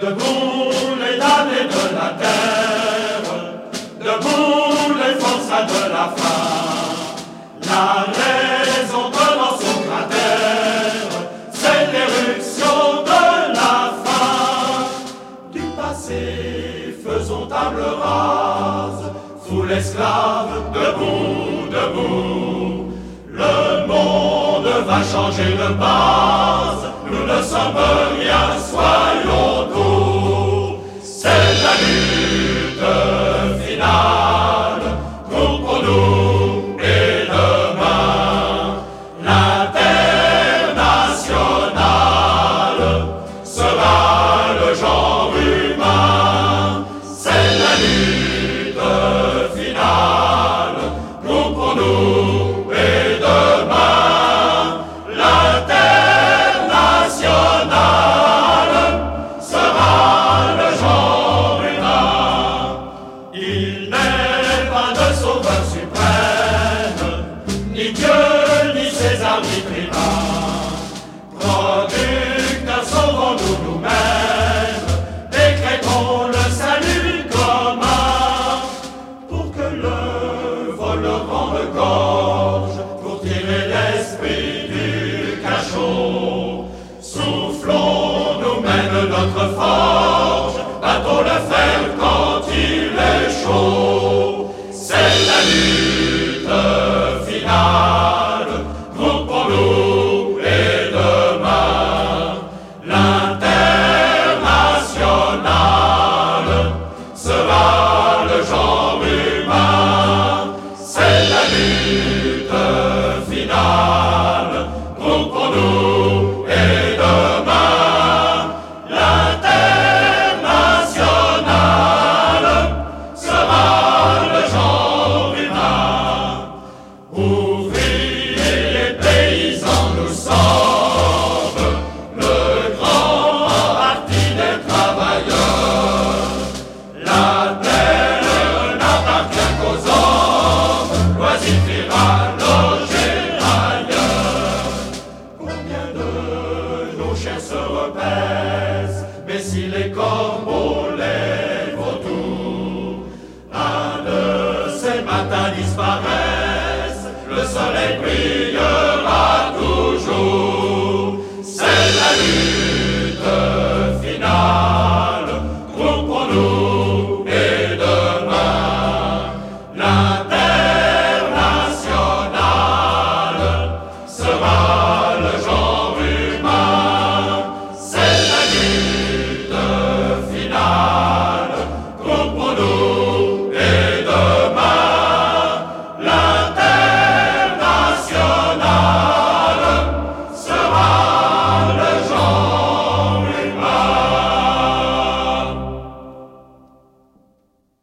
Debout les damnés de la terre, debout les forçats de la faim. La raison dans son cratère, c'est l'éruption de la faim. Du passé, faisons table rase, foule esclave, debout, debout. Va changer de base, nous ne sommes rien, soyons doux. Ni César, ni primat. Producteurs, sauvons-nous nous-mêmes, décrétons le salut commun, pour que le vol rende gorge, pour tirer l'esprit du cachot. Soufflons nous-mêmes notre forge, battons le fer quand il est chaud. Lutte finale, Voici les corbeaux, les vautours. L'un de ces matins disparaissent, le soleil brille.